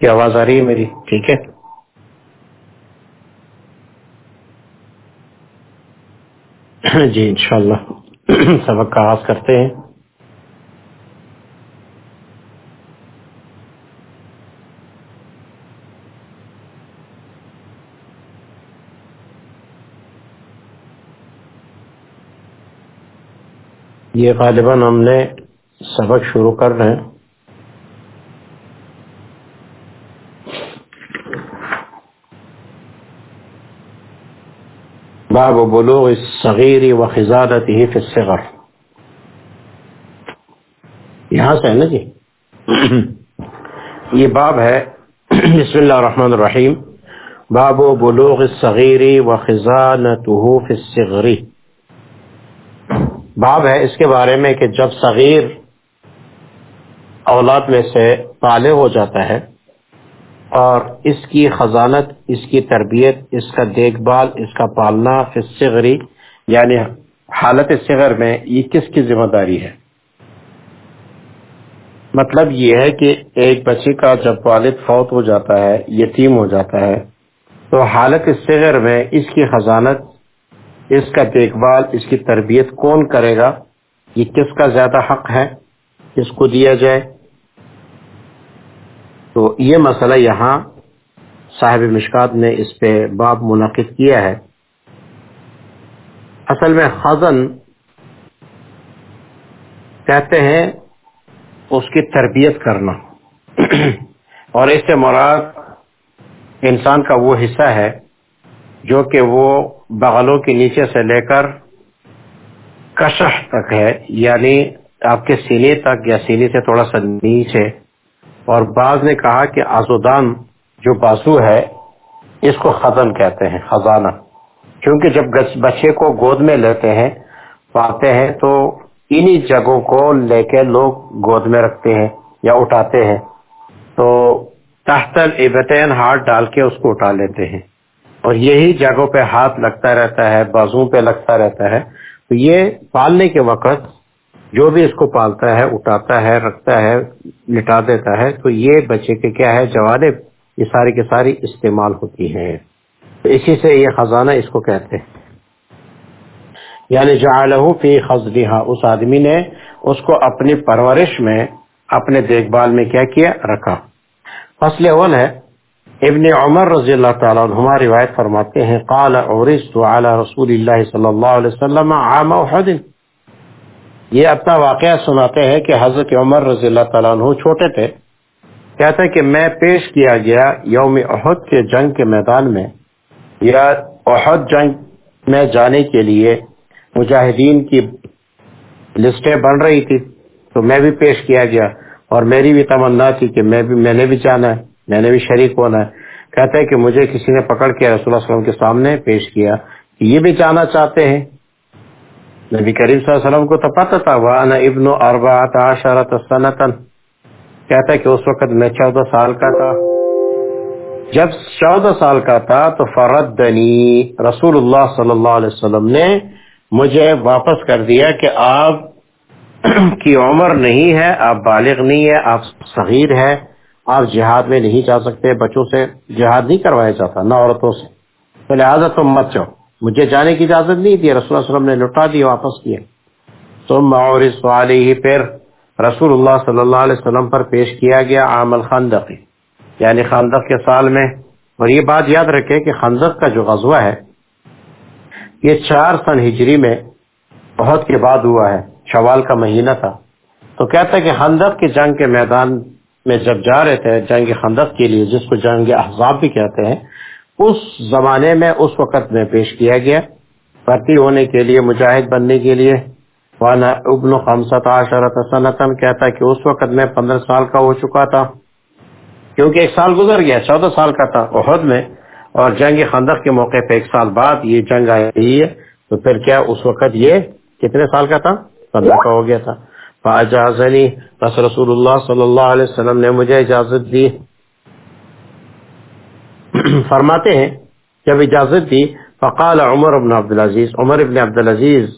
کیا آواز آ رہی ہے میری؟ ٹھیک ہے۔ جی انشاءاللہ۔ سبق کا آغاز کرتے ہیں۔ یہ غالباً ہم نے سبق شروع کر رہے ہیں۔ باب بلوغ الصغیر و خزادته فی الصغر. یہاں سے ہے نا جی؟ یہ باب ہے بسم اللہ الرحمن الرحیم. باب و بلوغ الصغیر و خزانته فی الصغر. باب ہے اس کے بارے میں کہ جب صغیر اولاد میں سے طالع ہو جاتا ہے اور اس کی خزانت، اس کی تربیت، اس کا دیکھ بھال، اس کا پالنا فصغری یعنی حالت صغر میں یہ کس کی ذمہ داری ہے؟ مطلب یہ ہے کہ ایک بچے کا جب والد فوت ہو جاتا ہے، یتیم ہو جاتا ہے، تو حالت صغر میں اس کی خزانت، اس کا دیکھ بھال، اس کی تربیت کون کرے گا؟ یہ کس کا زیادہ حق ہے؟ کس کو دیا جائے؟ تو یہ مسئلہ یہاں صاحب مشکات نے اس پہ باب منعقد کیا ہے۔ اصل میں خزن کہتے ہیں اس کی تربیت کرنا۔ اور اس سے مراد انسان کا وہ حصہ ہے جو کہ وہ بغلوں کے نیچے سے لے کر کشح تک ہے یعنی آپ کے سینے تک یا سینے سے تھوڑا سا نیچے اور بعض نے کہا کہ آزودان جو بازو ہے، اس کو خزن کہتے ہیں، خزانہ۔ کیونکہ جب بچے کو گود میں لیتے ہیں پاتے ہیں، تو انہی جگہوں کو لے کے لوگ گود میں رکھتے ہیں یا اٹھاتے ہیں۔ تو تحت البتین ہاتھ ڈال کے اس کو اٹھا لیتے ہیں۔ اور یہی جگہوں پہ ہاتھ لگتا رہتا ہے، بازو پہ لگتا رہتا ہے۔ تو یہ پالنے کے وقت جو بھی اس کو پالتا ہے، اٹھاتا ہے، رکھتا ہے، لٹا دیتا ہے، تو یہ بچے کے کیا ہے، جوانب یہ ساری کے ساری استعمال ہوتی ہیں۔ تو اسی سے یہ خزانہ اس کو کہتے ہیں۔ یعنی جعلہ فی خزلہا اس آدمی نے اس کو اپنی پرورش میں، اپنے دیکھ بھال میں کیا کیا، رکھا۔ فصل اول ہے، ابن عمر رضی اللہ تعالیٰ عنہما روایت فرماتے ہیں، قال عورست علی رسول اللہ صلی اللہ علیہ وسلم عام احد یہ اپنا واقعہ سناتے ہیں کہ حضرت عمر رضی اللہ تعالیٰ عنہ چھوٹے تھے۔ کہتے ہیں کہ میں پیش کیا گیا یوم احد کے جنگ کے میدان میں، یا احد جنگ میں جانے کے لیے۔ مجاہدین کی لسٹیں بن رہی تھی، تو میں بھی پیش کیا گیا۔ اور میری بھی تمنا تھی کہ میں بھی میں نے بھی جانا ہے، میں نے بھی شریک ہونا ہے۔ کہتے ہیں کہ مجھے کسی نے پکڑ کے رسول اللہ علیہ وسلم کے سامنے پیش کیا کہ یہ بھی جانا چاہتے ہیں۔ نبی کریم صلی اللہ علیہ وسلم کو تو پتا تھا وانا ابن اربعت عشرت سنتن کہتا ہے کہ اس وقت میں چودہ سال کا تھا۔ جب چودہ سال کا تھا تو فردنی، رسول اللہ صلی اللہ علیہ وسلم نے مجھے واپس کر دیا کہ آپ کی عمر نہیں ہے، آپ بالغ نہیں ہے آپ صغیر ہے آپ جہاد میں نہیں جا سکتے، بچوں سے جہاد نہیں کروایا جاتا، نہ عورتوں سے۔ تو لہٰذا تم مت جاؤ۔ مجھے جانے کی اجازت نہیں دی، رسول اللہ علیہ وسلم نے لٹا دی، واپس کیا تم اور اس ہی پھر رسول اللہ صلی اللہ علیہ وسلم پر پیش کیا گیا عام الخندق یعنی خندق کے سال میں، اور یہ بات یاد رکھے کہ خندق کا جو غزوہ ہے، یہ چار سن ہجری میں بہت کے بعد ہوا ہے، شوال کا مہینہ تھا۔ تو کہتا ہے کہ خندق کی جنگ کے میدان میں جب جا رہے تھے، جنگ خندق کے لیے، جس کو جنگ احزاب بھی کہتے ہیں اس زمانے میں اس وقت میں پیش کیا گیا بھرتی ہونے کے لیے، مجاہد بننے کے لیے۔ وانا ابن خمسط عشرت سنتن کہتا کہ اس وقت میں پندرہ سال کا ہو چکا تھا۔ کیونکہ ایک سال گزر گیا، چودہ سال کا تھا عہد میں۔ اور جنگ خندق کے موقع پہ ایک سال بعد یہ جنگ آئی ہے۔ تو پھر کیا اس وقت یہ کتنے سال کا تھا؟ پندرہ کا ہو گیا تھا۔ فاجازنی بس رسول اللہ صلی اللہ علیہ وسلم نے مجھے اجازت دی۔ فرماتے ہیں، جب اجازت دی، فقال عمر ابن عبدالعزیز، عمر ابن عبدالعزیز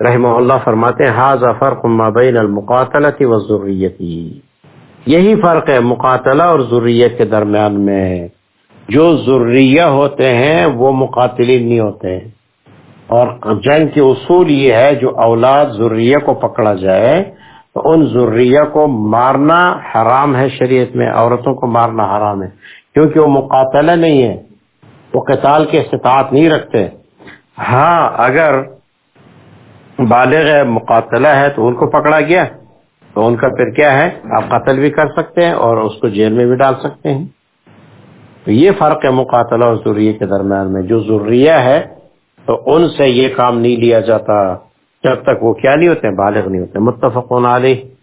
رحمہ اللہ فرماتے ہیں حاض فرق ما بین المقاتلت والذریتی یہی فرق ہے مقاتلہ اور ضروریت کے درمیان میں۔ جو ضروریہ ہوتے ہیں، وہ مقاتلین نہیں ہوتے۔ ہیں اور جنگ کے اصول یہ ہے، جو اولاد ضروریہ کو پکڑا جائے، تو ان ضروریہ کو مارنا حرام ہے، شریعت میں عورتوں کو مارنا حرام ہے۔ کیونکہ وہ مقاتلہ نہیں ہے، وہ قتال کے استطاعت نہیں رکھتے۔ ہاں اگر بالغ مقاتلہ ہے تو ان کو پکڑا گیا۔ تو ان کا پھر کیا ہے؟ آپ قتل بھی کر سکتے ہیں اور اس کو جیل میں بھی ڈال سکتے ہیں۔ تو یہ فرق ہے مقاتلہ اور ضروری کے درمیان میں۔ جو ضروریہ ہے تو ان سے یہ کام نہیں لیا جاتا۔ جب تک وہ کیا نہیں ہوتے، بالغ نہیں ہوتے۔ متفقون علیہ۔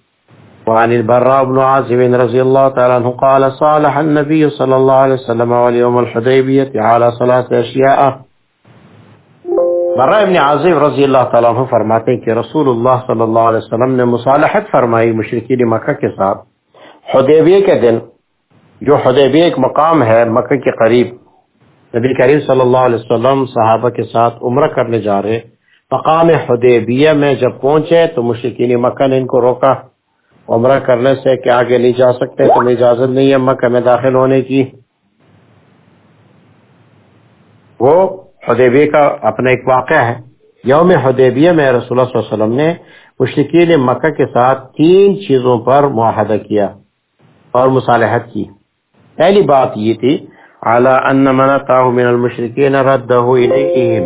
وعن البراء بن عازب رضي الله تعالى عنه قال صالح النبي صلى الله عليه وسلم واليوم الحديبية على صلاة أشياء. براء ابن عازب رضی اللہ تعالیٰ عنہ فرماتے ہیں کہ رسول اللہ صلی اللہ علیہ وسلم نے مصالحت فرمائی مشرقین مکہ کے ساتھ. حدیبیہ کے دن، جو حدیبیہ ایک مقام ہے مکہ کے قریب، نبی کریم صلی اللہ علیہ وسلم صحابہ کے ساتھ عمرہ کرنے جا رہے، مقام حدیبیہ میں جب پہنچے تو مشرقین مکہ نے ان کو روکا۔ عمرہ کرنے سے کہ آگے نہیں جا سکتے، تمہیں اجازت نہیں ہے مکہ میں داخل ہونے کی۔ وہ حدیبیہ کا اپنا ایک واقعہ ہے۔ یوم حدیبیہ میں رسول اللہ صلی اللہ علیہ وسلم نے مشرقین مکہ کے ساتھ تین چیزوں پر معاہدہ کیا اور مصالحت کی۔ پہلی بات یہ تھی اعلیٰ ان منعطاہ من المشرقین ردہ الیہم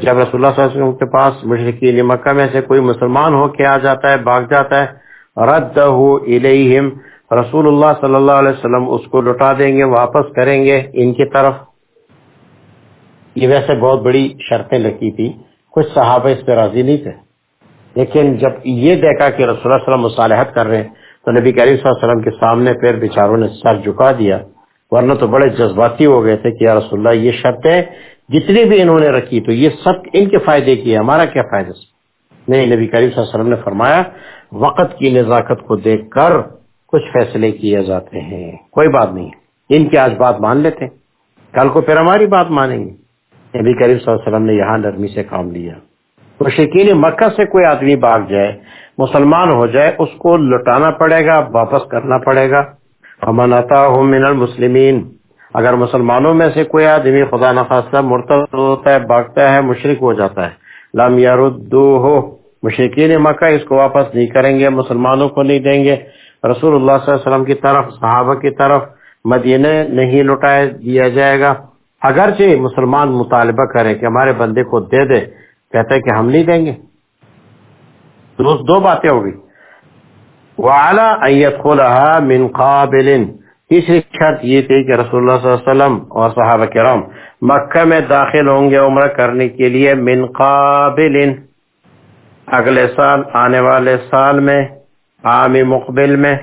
جب رسول اللہ صلی اللہ علیہ وسلم کے پاس مشرقین مکہ میں سے کوئی مسلمان ہو کے آ جاتا ہے، بھاگ جاتا ہے رد الیہم رسول اللہ صلی اللہ علیہ وسلم اس کو لٹا دیں گے، واپس کریں گے ان کی طرف۔ یہ ویسے بہت بڑی شرطیں لگی تھی کچھ صحابہ اس پہ راضی نہیں تھے۔ لیکن جب یہ دیکھا کہ رسول اللہ علیہ وسلم مصالحت کر رہے ہیں، تو نبی کریم صلی اللہ علیہ وسلم کے سامنے پھر بیچاروں نے سر جھکا دیا۔ ورنہ تو بڑے جذباتی ہو گئے تھے کہ یا رسول اللہ، یہ شرطیں جتنی بھی انہوں نے رکھی، تو یہ سب ان کے فائدے کی ہے، ہمارا کیا فائدہ؟ نہیں، نبی کریم صلی اللہ علیہ وسلم نے فرمایا، وقت کی نزاکت کو دیکھ کر کچھ فیصلے کیے جاتے ہیں۔ کوئی بات نہیں۔ ان کی آج بات مان لیتے کل کو پھر ہماری بات مانیں گے۔ نبی کریم صلی اللہ علیہ وسلم نے یہاں نرمی سے کام لیا۔ تو شکین مکہ سے کوئی آدمی بھاگ جائے، مسلمان ہو جائے، اس کو لٹانا پڑے گا، واپس کرنا پڑے گا۔ امن ہو من المسلمین اگر مسلمانوں میں سے کوئی آدمی خدا نخواستہ مرتب ہوتا ہے، بھاگتا ہے مشرق ہو جاتا ہے لام یاردو ہو مشرقین مکہ اس کو واپس نہیں کریں گے، مسلمانوں کو نہیں دیں گے۔ رسول اللہ صلی اللہ علیہ وسلم کی طرف، صحابہ کی طرف مدینہ نہیں لٹایا دیا جائے گا۔ اگرچہ مسلمان مطالبہ کریں کہ ہمارے بندے کو دے دے، کہتے کہ ہم نہیں دیں گے۔ دو باتیں ہوگی من قابل۔ تیسری شرط یہ تھی کہ رسول اللہ صلی اللہ علیہ وسلم اور صحابہ کرام مکہ میں داخل ہوں گے عمرہ کرنے کے لیے من قابل اگلے سال، آنے والے سال میں عام مقبل میں۔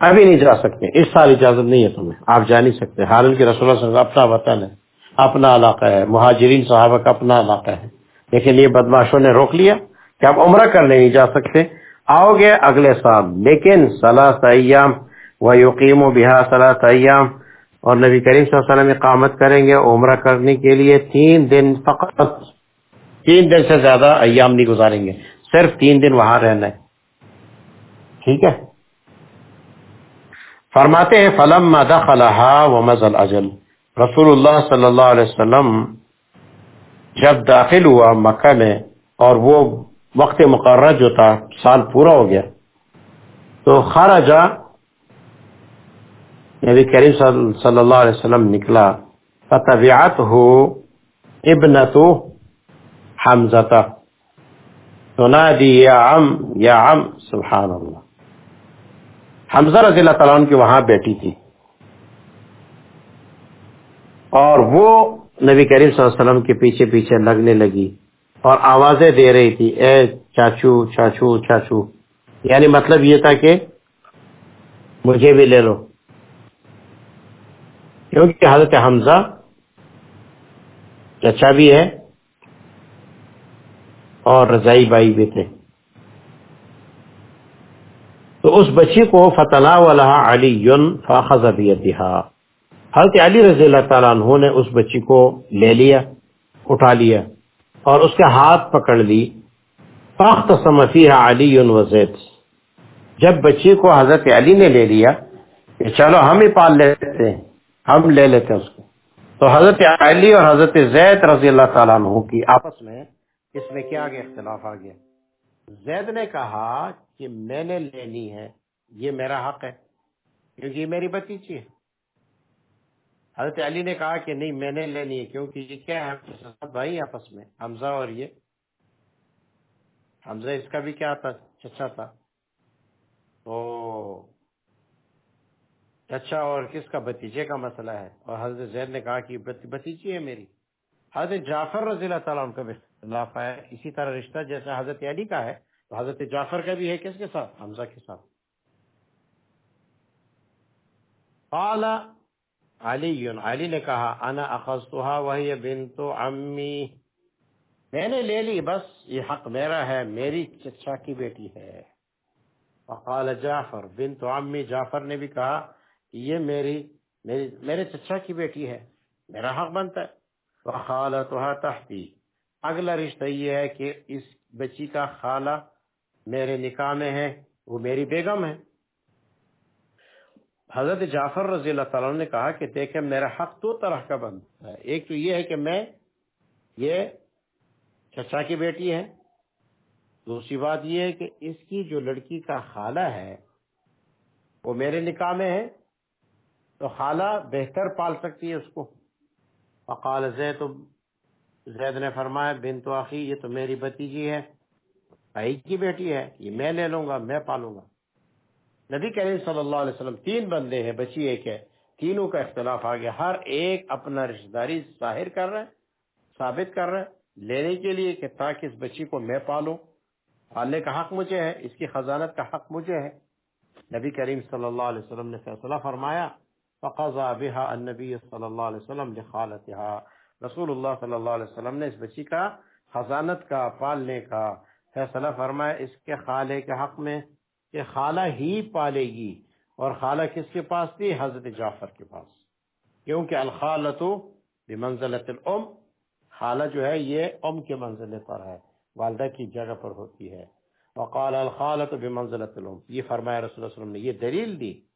ابھی نہیں جا سکتے، اس سال اجازت نہیں ہے تمہیں۔ آپ جا نہیں سکتے۔ حالانکہ رسول اللہ صلی اللہ علیہ وسلم اپنا وطن ہے، اپنا علاقہ ہے۔ مہاجرین، صحابہ کا اپنا علاقہ ہے۔ لیکن یہ بدماشوں نے روک لیا کہ آپ عمرہ کرنے نہیں جا سکتے۔ آؤ گے اگلے سال۔ لیکن صلاح ایام و یقیم و بہا صلاح ایام۔ اور نبی کریم صلی اللہ علیہ وسلم اقامت کریں گے عمرہ کرنے کے لیے تین دن فقط۔ تین دن سے زیادہ ایام نہیں گزاریں گے، صرف تین دن وہاں رہنا ہے۔ ٹھیک ہے؟ فرماتے ہیں فلم و مزل اجل رسول اللہ صلی اللہ علیہ وسلم جب داخل ہوا مکہ میں اور وہ وقت مقررہ جو تھا، سال پورا ہو گیا۔ تو خارجہ نبی کریم صلی اللہ علیہ وسلم نکلا فتبعت ہو ابنتو حمزہ تنادی، یا عم یا عم سبحان اللہ حمزہ رضی اللہ تعالیٰ عنہ کی وہاں بیٹی تھی۔ اور وہ نبی کریم صلی اللہ علیہ وسلم کے پیچھے پیچھے لگنے لگی اور آوازیں دے رہی تھی، اے چاچو چاچو چاچو یعنی مطلب یہ تھا کہ مجھے بھی لے لو۔ کیونکہ حضرت حمزہ چچا بھی ہے اور رضائی بائی بھی تھے۔ تو اس بچی کو فتح علی فاخذ حضرت علی رضی اللہ تعالیٰ عنہ نے اس بچی کو لے لیا، اٹھا لیا اور اس کے ہاتھ پکڑ لی۔ فاخت سمفی علی و زید جب بچی کو حضرت علی نے لے لیا کہ چلو ہم ہی پال لیتے ہیں۔ ہم لے لیتے ہیں اس کو۔ تو حضرت علی اور حضرت زید رضی اللہ تعالیٰ عنہ کی آپس میں اس میں کیا آگے اختلاف آ گیا زید نے کہا کہ میں نے لینی ہے، یہ میرا حق ہے، کیونکہ یہ میری بتیچی ہے۔ حضرت علی نے کہا کہ نہیں، میں نے لینی ہے، کیونکہ یہ کیا ہے بھائی آپس میں، حمزہ اور یہ۔ حمزہ اس کا بھی کیا تھا، چچا تھا۔ تو چچا اچھا، اور کس کا بتیجے کا مسئلہ ہے؟ اور حضرت زید نے کہا کہ بتیجی ہے میری۔ حضرت جعفر رضی اللہ تعالیٰ کا بھی اختلاف ہے۔ اسی طرح رشتہ جیسا حضرت علی کا ہے، تو حضرت جعفر کا بھی ہے۔ کس کے ساتھ؟ حمزہ کے ساتھ۔ قال علی علی نے کہا، انا اخذتها وهي بنت عمی۔ میں نے لے لی، بس یہ حق میرا ہے، میری چچا کی بیٹی ہے۔ وقال جعفر، بنت عمی جعفر نے بھی کہا یہ میری میری، میرے چچا کی بیٹی ہے، میرا حق بنتا ہے۔ وخالتها تحتی اگلا رشتہ یہ ہے کہ اس بچی کا خالہ میرے نکاح میں ہے، وہ میری بیگم ہے۔ حضرت جعفر رضی اللہ تعالیٰ نے کہا کہ دیکھیں میرا حق دو طرح کا بنتا ہے۔ ایک تو یہ ہے کہ میں، یہ چچا کی بیٹی ہے۔ دوسری بات یہ ہے کہ اس کی جو لڑکی کا خالہ ہے، وہ میرے نکاح میں ہے۔ تو خالہ بہتر پال سکتی ہے اس کو۔ فقال زید زید نے فرمایا بن تو آخی یہ تو میری بتیجی ہے، بھائی کی بیٹی ہے، یہ میں لے لوں گا، میں پالوں گا۔ نبی کریم صلی اللہ علیہ وسلم تین بندے ہیں، بچی ایک ہے۔ تینوں کا اختلاف آ گیا ہر ایک اپنا رشتہ داری ظاہر کر رہے ثابت کر رہے لینے کے لیے کہ تاکہ اس بچی کو میں پالوں۔ پالنے کا حق مجھے ہے، اس کی خزانت کا حق مجھے ہے۔ نبی کریم صلی اللہ علیہ وسلم نے فیصلہ فرمایا فقضا بها النبی صلی اللہ علیہ وسلم لخالتها. رسول اللہ صلی اللہ علیہ وسلم نے اس بچی کا خزانت کا، پالنے کا فیصلہ فرمایا اس کے خالے کے حق میں کہ خالہ ہی پالے گی اور خالہ کس کے پاس تھی؟ حضرت جعفر کے پاس۔ کیونکہ الخالت بمنزلت الام، خالہ جو ہے یہ ام کے منزلے پر ہے، والدہ کی جگہ پر ہوتی ہے۔ وقال الخالت بمنزلت الام، یہ فرمایا رسول اللہ علیہ وسلم نے، یہ دلیل دی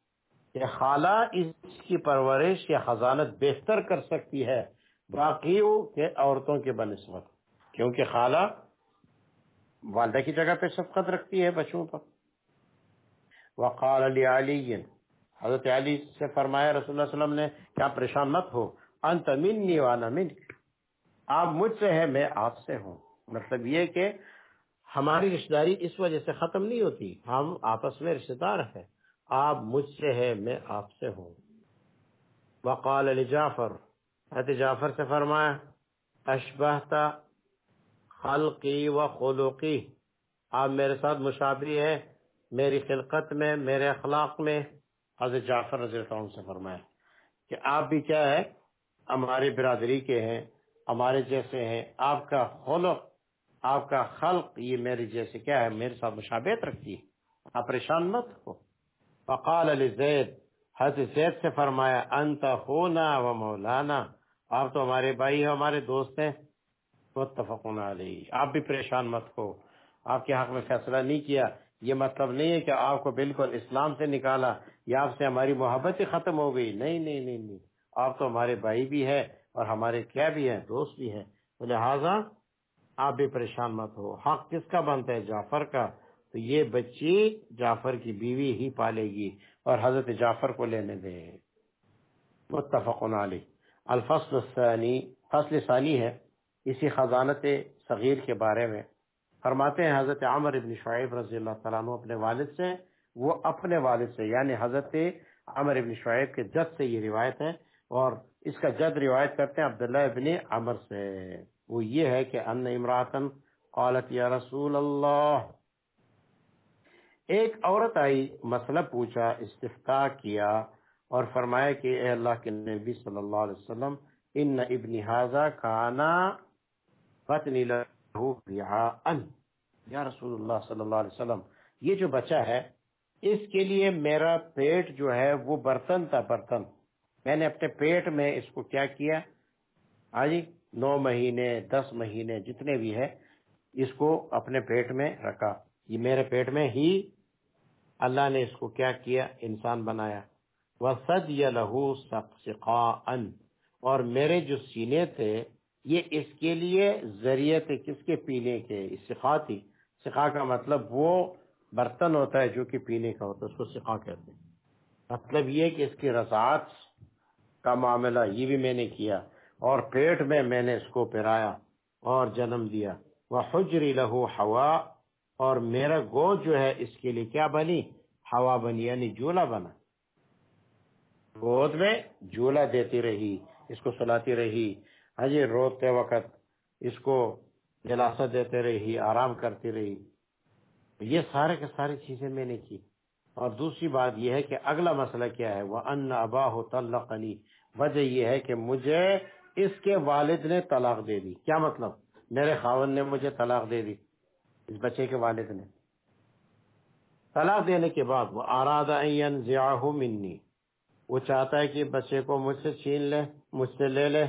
کہ خالہ اس کی پرورش یا خزانت بہتر کر سکتی ہے باقیوں کے عورتوں کے بنسبت۔ کیونکہ خالہ والدہ کی جگہ پہ شفقت رکھتی ہے بچوں پر۔ وقال علی علی، حضرت علی سے فرمایا، رسول اللہ علیہ وسلم نے کیا پریشان مت ہو، انت منی وانا من آپ مجھ سے ہے میں آپ سے ہوں۔ مطلب یہ کہ ہماری رشتہ داری اس وجہ سے ختم نہیں ہوتی، ہم آپس میں رشتہ دار ہیں۔ آپ مجھ سے ہے میں آپ سے ہوں۔ وقال علی جعفر، حضرت جعفر سے فرمایا، اشبہتا خلقی و خلقی، آپ میرے ساتھ مشابہ ہے میری خلقت میں، میرے اخلاق میں۔ حضرت جعفر رضی اللہ عنہ سے فرمایا کہ آپ بھی کیا ہے، ہماری برادری کے ہیں، ہمارے جیسے ہیں، آپ کا خلق، آپ کا خلق، یہ میرے جیسے کیا ہے، میرے ساتھ مشابہت رکھتی ہے۔ آپ پریشان مت ہو۔ فقال علی زید حضرت زید سے فرمایا، انت ہونا و مولانا، آپ تو ہمارے بھائی ہیں، ہمارے دوست ہیں۔ متفقون علیہ۔ آپ بھی پریشان مت ہو۔ آپ کے حق میں فیصلہ نہیں کیا۔ یہ مطلب نہیں ہے کہ آپ کو بالکل اسلام سے نکالا یا آپ سے ہماری محبت ہی ختم ہو گئی۔ نہیں نہیں نہیں نہیں۔ آپ تو ہمارے بھائی بھی ہے اور ہمارے کیا بھی ہیں، دوست بھی ہیں۔ لہٰذا آپ بھی پریشان مت ہو۔ حق کس کا بنتا ہے؟ جعفر کا۔ تو یہ بچی جعفر کی بیوی ہی پالے گی اور حضرت جعفر کو لینے دے۔ متفق علی الفصل الثانی، فصل ثانی ہے۔ اسی خزانت صغیر کے بارے میں۔ فرماتے ہیں حضرت عمر ابن شعیب رضی اللہ تعالیٰ عنہ اپنے والد سے، وہ اپنے والد سے یعنی حضرت عمر ابن شعیب کے جد سے یہ روایت ہے۔ اور اس کا جد روایت کرتے ہیں عبداللہ ابن عمر سے۔ وہ یہ ہے کہ ان امراتن قالت، یا رسول اللہ! ایک عورت آئی، مسئلہ پوچھا استفتا کیا اور فرمایا کہ اے اللہ کے نبی صلی اللہ علیہ وسلم، ان ابن حاضہ کانا فتنی یا رسول اللہ صلی اللہ علیہ وسلم، یہ جو بچہ ہے، اس کے لیے میرا پیٹ جو ہے، وہ برتن تھا، برتن۔ میں نے اپنے پیٹ میں اس کو کیا کیا؟ ہاں نو مہینے، دس مہینے جتنے بھی ہے اس کو اپنے پیٹ میں رکھا۔ یہ میرے پیٹ میں ہی اللہ نے اس کو کیا کیا؟ انسان بنایا۔ وسد یا لہو اور میرے جو سینے تھے، یہ اس کے لیے ذریعے تھے۔ کس کے؟ پینے کے۔ سکھا تھی۔ سکھا کا مطلب وہ برتن ہوتا ہے جو کہ پینے کا ہوتا ہے، اس کو سکھا کہتے ہیں۔ مطلب یہ کہ اس کی رضاعت کا معاملہ، یہ بھی میں نے کیا۔ اور پیٹ میں میں نے اس کو پھرایا اور جنم دیا۔ وہ حجری لہو ہوا اور میرا گود جو ہے اس کے لیے کیا بنی؟ ہوا بنی یعنی جولا بنا۔ گود میں جولا دیتی رہی، اس کو سلاتی رہی۔ ہجی روتے وقت اس کو دلاسا دیتے رہی، آرام کرتی رہی۔ یہ سارے کے ساری چیزیں میں نے کی۔ اور دوسری بات یہ ہے کہ اگلا مسئلہ کیا ہے؟ وہ ان ابا ہو وجہ یہ ہے کہ مجھے اس کے والد نے طلاق دے دی۔ کیا مطلب؟ میرے خاون نے مجھے طلاق دے دی۔ اس بچے کے والد نے۔ طلاق دینے کے بعد وہ آراد منی۔ وہ چاہتا ہے کہ بچے کو مجھ سے چھین لے، مجھ سے لے لے۔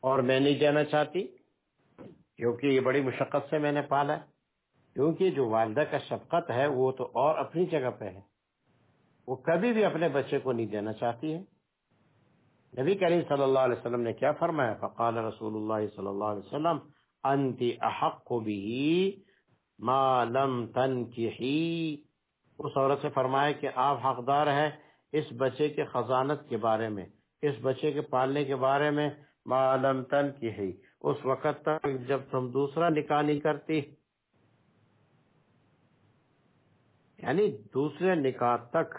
اور میں نہیں دینا چاہتی، کیونکہ یہ بڑی مشقت سے میں نے پالا۔ ہے کیونکہ جو والدہ کا شفقت ہے، وہ تو اور اپنی جگہ پہ ہے۔ وہ کبھی بھی اپنے بچے کو نہیں دینا چاہتی ہے۔ نبی کریم صلی اللہ علیہ وسلم نے کیا فرمایا؟ فقال رسول اللہ صلی اللہ علیہ وسلم انت احق بھی ما لم تنکحی اس عورت سے فرمایا کہ آپ حقدار ہیں اس بچے کے خزانت کے بارے میں، اس بچے کے پالنے کے بارے میں۔ ما لم تنکحی۔ اس وقت تک جب تم دوسرا نکاح نہیں کرتی۔ یعنی دوسرے نکاح تک۔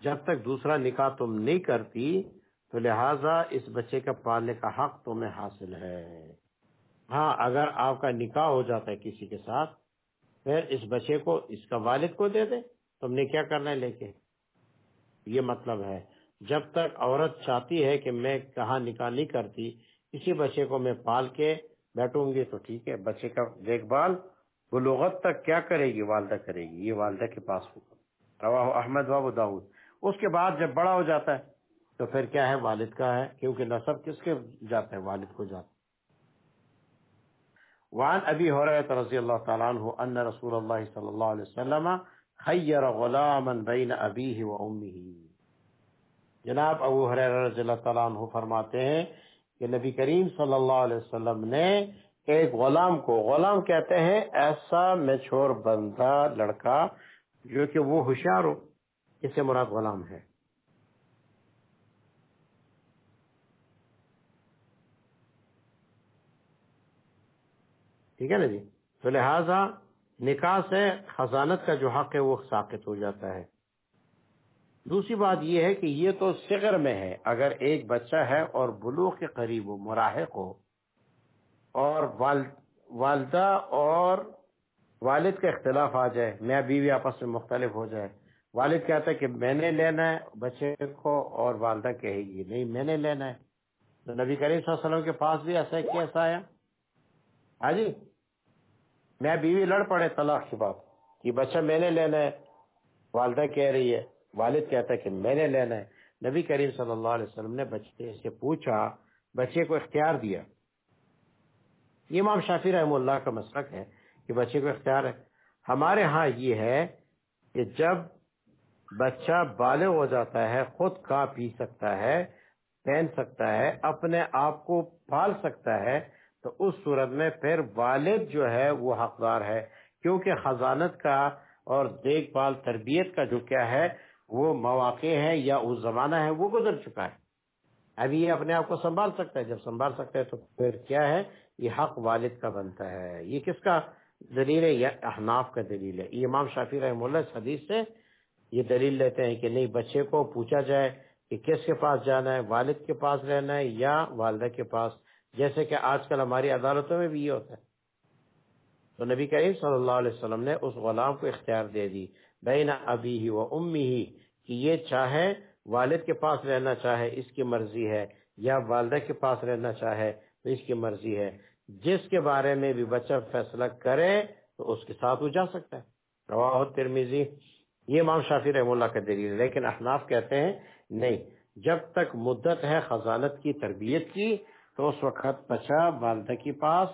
جب تک دوسرا نکاح تم نہیں کرتی تو لہذا اس بچے کا پالنے کا حق تمہیں حاصل ہے۔ ہاں اگر آپ کا نکاح ہو جاتا ہے کسی کے ساتھ، پھر اس بچے کو اس کا والد کو دے دے تم نے کیا کرنا ہے لے کے؟ یہ مطلب ہے، جب تک عورت چاہتی ہے کہ میں کہاں نکاح نہیں کرتی کسی بچے کو میں پال کے بیٹھوں گی تو ٹھیک ہے۔ بچے کا دیکھ بھال، بلوغت تک کیا کرے گی؟ والدہ کرے گی۔ یہ والدہ کے پاس ہوگا۔ روا احمد بابو داود۔ اس کے بعد جب بڑا ہو جاتا ہے تو پھر کیا ہے؟ والد کا ہے، کیونکہ نصب کس کے جاتا ہے والد کو جاتا وعن ابی حریرہ رضی اللہ تعالیٰ عنہ ان رسول اللہ صلی اللہ علیہ وسلم خیر غلاما بین ابیہ و امیہ۔ جناب ابو حریرہ رضی اللہ تعالیٰ عنہ فرماتے ہیں کہ نبی کریم صلی اللہ علیہ وسلم نے ایک غلام کو، غلام کہتے ہیں، ایسا میچور بندہ لڑکا جو کہ وہ ہوشیار ہو اسے مراد غلام ہے۔ ٹھیک ہے نا جی؟ تو لہذا نکاح سے خزانت کا جو حق ہے وہ ساقت ہو جاتا ہے۔ دوسری بات یہ ہے کہ یہ تو صغر میں ہے۔ اگر ایک بچہ ہے اور بلوغ کے قریب ہو مراحق ہو، اور والدہ اور والد کا اختلاف آ جائے میں بیوی آپس میں مختلف ہو جائے، والد کہتا ہے کہ میں نے لینا ہے بچے کو اور والدہ کہے گی، نہیں، میں نے لینا ہے۔ تو نبی کریم صلی اللہ علیہ وسلم کے پاس بھی ایسا کیسا آیا۔ ہاں جی؟ میں بیوی لڑ پڑے طلاق کی بات کہ بچہ میں نے لینا ہے۔ والدہ کہہ رہی ہے، والد کہتا ہے کہ میں نے لینا ہے۔ نبی کریم صلی اللہ علیہ وسلم نے بچے سے پوچھا، بچے کو اختیار دیا۔ یہ امام شافی رحم اللہ کا مسلک ہے کہ بچے کو اختیار ہے۔ ہمارے ہاں یہ ہے کہ جب بچہ بالغ ہو جاتا ہے، خود کا پی سکتا ہے، پہن سکتا ہے، اپنے آپ کو پال سکتا ہے تو اس صورت میں پھر والد جو ہے وہ حقدار ہے، کیونکہ خزانت کا اور دیکھ بھال تربیت کا جو کیا ہے، وہ مواقع ہے یا اس زمانہ ہے وہ گزر چکا ہے۔ ابھی یہ اپنے آپ کو سنبھال سکتا ہے۔ جب سنبھال سکتا ہے تو پھر کیا ہے؟ یہ حق والد کا بنتا ہے۔ یہ کس کا دلیل ہے؟ یا احناف کا دلیل ہے۔ یہ امام شافی رحم اللہ حدیث سے یہ دلیل لیتے ہیں کہ نہیں، بچے کو پوچھا جائے کہ کس کے پاس جانا ہے؟ والد کے پاس رہنا ہے یا والدہ کے پاس جیسے کہ آج کل ہماری عدالتوں میں بھی یہ ہوتا ہے۔ تو نبی کریم صلی اللہ علیہ وسلم نے اس غلام کو اختیار دے دی، بین ابی ہی و امی ہی کہ یہ چاہے والد کے پاس رہنا چاہے، اس کی مرضی ہے، یا والدہ کے پاس رہنا چاہے، تو اس کی مرضی ہے۔ جس کے بارے میں بھی بچہ فیصلہ کرے، تو اس کے ساتھ وہ جا سکتا ہے۔ رواہ ترمیزی یہ امام شافی رحم اللہ کا دلیل لیکن احناف کہتے ہیں، نہیں، جب تک مدت ہے خزانت کی، تربیت کی تو اس وقت بچہ والدہ کے پاس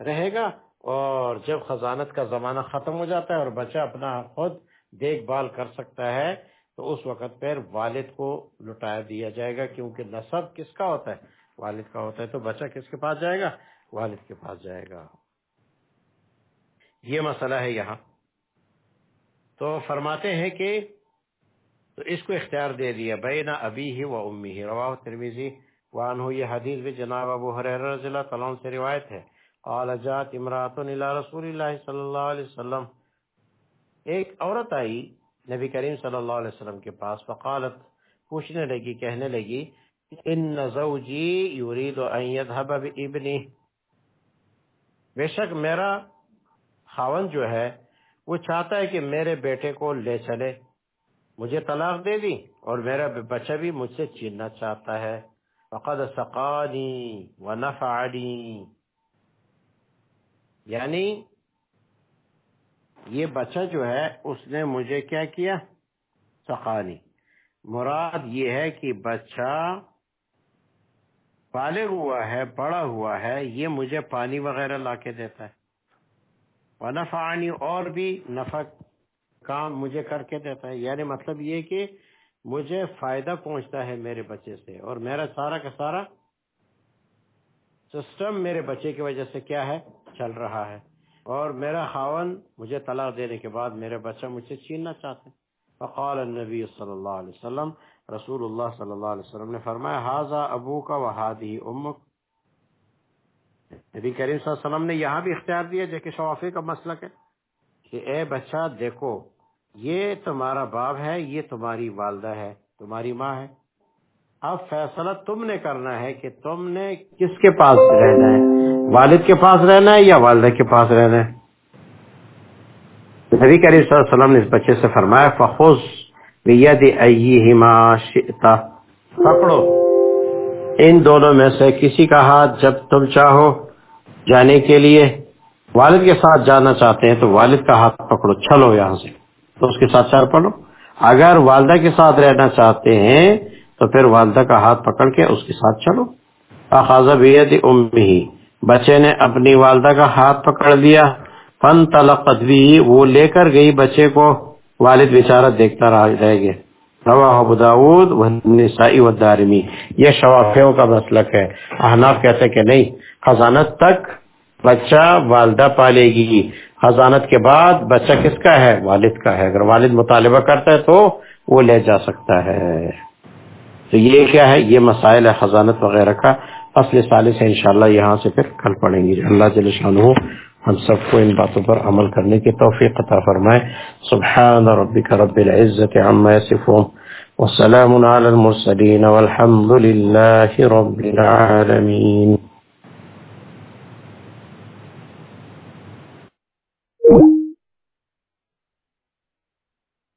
رہے گا اور جب خزانت کا زمانہ ختم ہو جاتا ہے اور بچہ اپنا خود دیکھ بھال کر سکتا ہے، تو اس وقت پھر والد کو لٹایا دیا جائے گا، کیونکہ نصب کس کا ہوتا ہے؟ والد کا ہوتا ہے تو بچہ کس کے پاس جائے گا؟ والد کے پاس جائے گا۔ یہ مسئلہ ہے یہاں۔ تو فرماتے ہیں کہ تو اس کو اختیار دے دیا، بین ابی ہی و امی ہی رواہ ترمیزی وان ہو یہ حدیث بھی جناب ابو حریر رضی اللہ تعالیٰ سے روایت ہے۔ قال جات امراتن الى رسول اللہ صلی اللہ علیہ وسلم۔ ایک عورت آئی نبی کریم صلی اللہ علیہ وسلم کے پاس، فقالت، پوچھنے لگی، کہنے لگی، ان زوجی یرید ان یذهب بابنی بے شک میرا خاون جو ہے، وہ چاہتا ہے کہ میرے بیٹے کو لے چلے۔ مجھے طلاق دے دی اور میرا بچہ بھی مجھ سے چیننا چاہتا ہے۔ فقد سقانی ونفعنی یعنی یہ بچہ جو ہے، اس نے مجھے کیا کیا؟ سقانی۔ مراد یہ ہے کہ بچہ بالغ ہوا ہے، بڑا ہوا ہے، یہ مجھے پانی وغیرہ لا کے دیتا ہے۔ ونفعنی اور بھی نفع کام مجھے کر کے دیتا ہے۔ یعنی مطلب یہ کہ مجھے فائدہ پہنچتا ہے میرے بچے سے اور میرا سارا کا سارا سسٹم میرے بچے کی وجہ سے کیا ہے؟ چل رہا ہے۔ اور میرا خاون مجھے طلاق دینے کے بعد میرے بچہ مجھ سے چھیننا چاہتے ہیں فقال النبی صلی اللہ علیہ وسلم، رسول اللہ صلی اللہ علیہ وسلم نے فرمایا حاضا ابو کا وحادی امک. نبی کریم صلی اللہ علیہ وسلم نے یہاں بھی اختیار دیا، جو کہ شوافی کا مسلک ہے، کہ اے بچہ، دیکھو یہ تمہارا باپ ہے، یہ تمہاری والدہ ہے، تمہاری ماں ہے۔ اب فیصلہ تم نے کرنا ہے کہ تم نے کس کے پاس رہنا ہے؟ والد کے پاس رہنا ہے یا والدہ کے پاس رہنا ہے؟ نبی کریم صلی اللہ علیہ وسلم نے اس بچے سے فرمایا، فخذ بید ایہما شئتا پکڑو۔ ان دونوں میں سے کسی کا ہاتھ جب تم چاہو جانے کے لیے والد کے ساتھ جانا چاہتے ہیں تو والد کا ہاتھ پکڑو، چلو یہاں سے۔ تو اس کے ساتھ چار پڑھو اگر والدہ کے ساتھ رہنا چاہتے ہیں، تو پھر والدہ کا ہاتھ پکڑ کے اس کے ساتھ چلو۔ بید امی بچے نے اپنی والدہ کا ہاتھ پکڑ لیا۔ فن تلقت بھی۔ وہ لے کر گئی بچے کو۔ والد بیچارہ دیکھتا رہ گیا۔ رواہ ابو داود والنسائی والدارمی۔ یہ شوافیوں کا مسلک ہے۔ احناف کہتے کہ نہیں خزانت تک بچہ والدہ پالے گی۔ خزانت کے بعد بچہ کس کا ہے؟ والد کا ہے۔ اگر والد مطالبہ کرتا ہے تو وہ لے جا سکتا ہے۔ تو یہ کیا ہے؟ یہ مسائل ہے خزانت وغیرہ کا۔ اصل سال سے انشاءاللہ یہاں سے پھر کل پڑھیں گے۔ اللہ جل شانہ ہم سب کو ان باتوں پر عمل کرنے کی توفیق عطا فرمائے۔ سبحان ربک رب العزت عما یصفون۔ وسلام علی المرسلین والحمد للہ رب العالمین۔